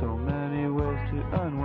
So many ways to unwind.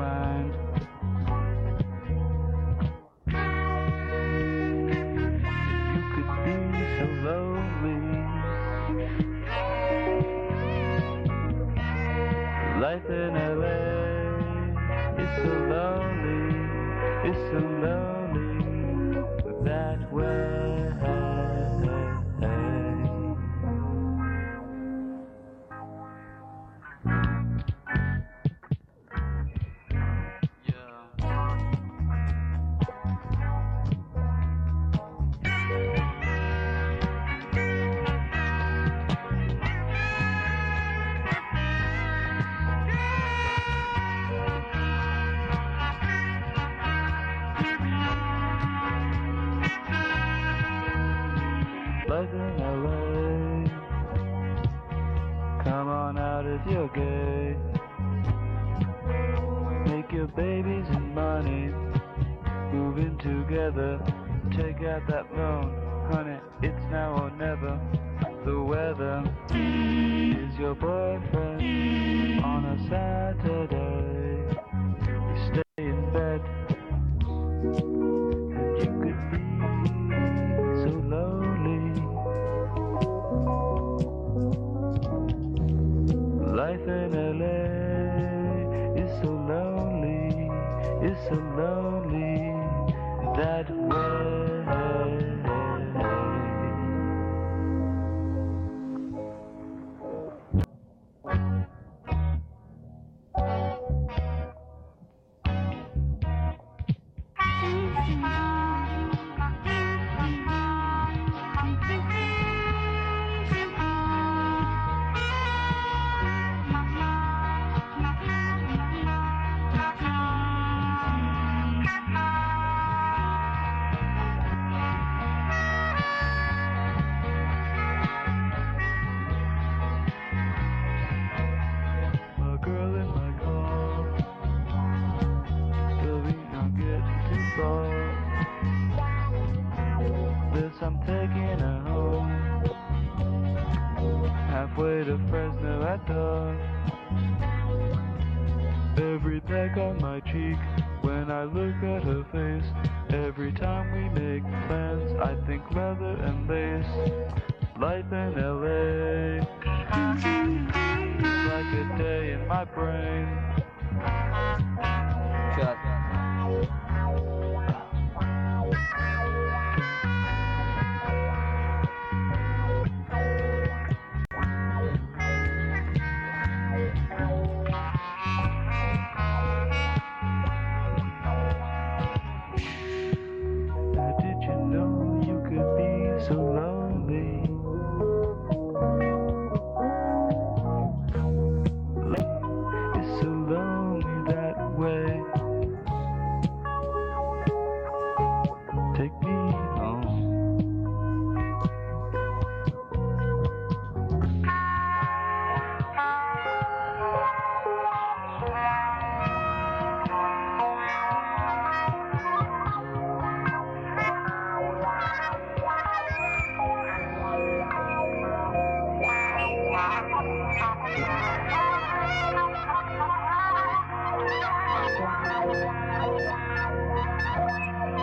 Wow, wow, wow, wow, wow, wow, wow.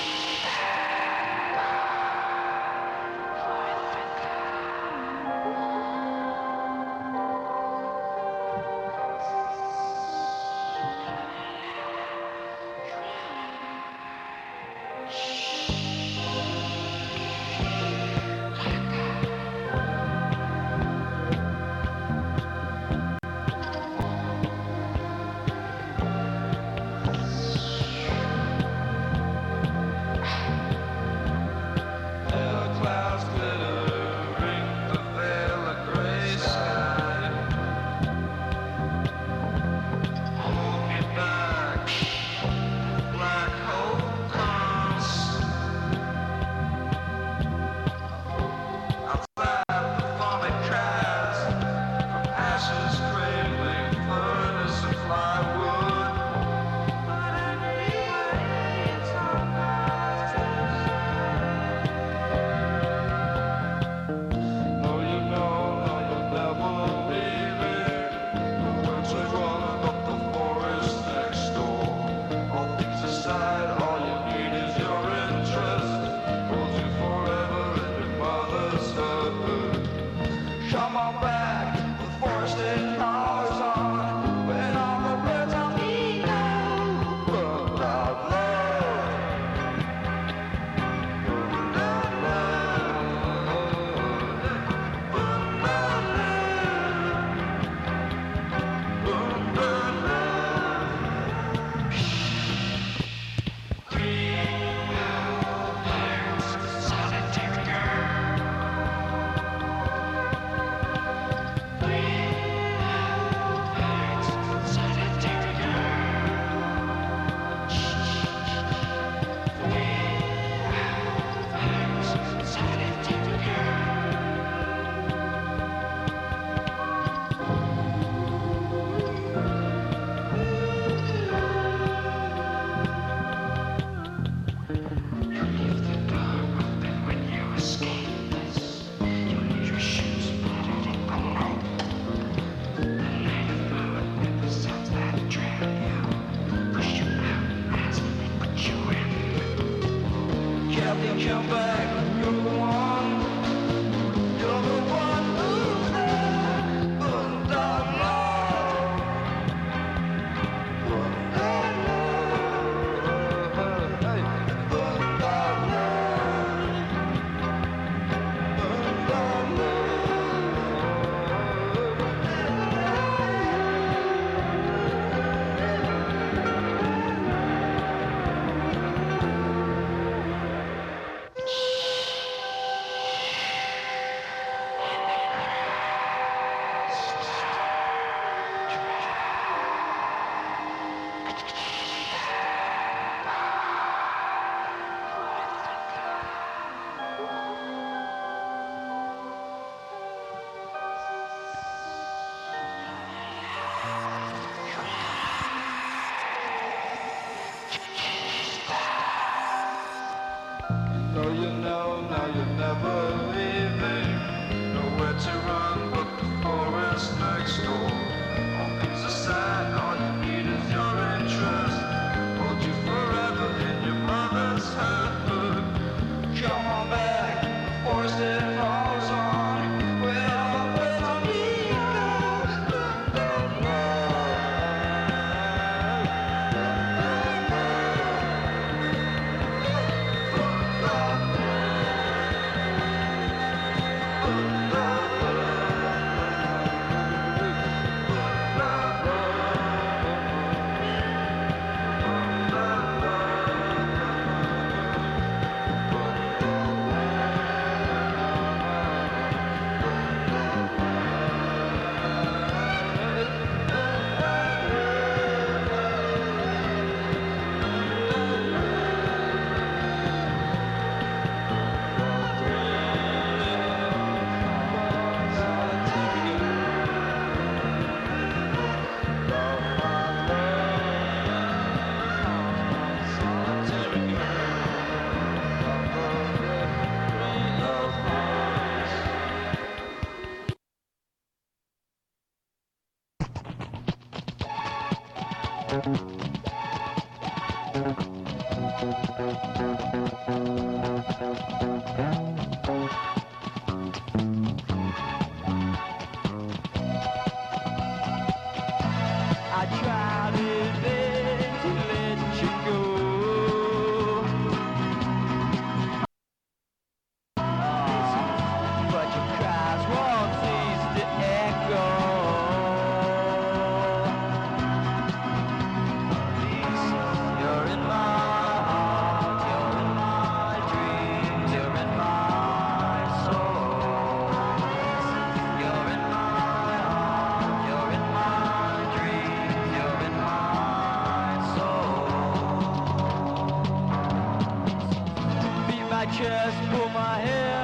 just pull my hair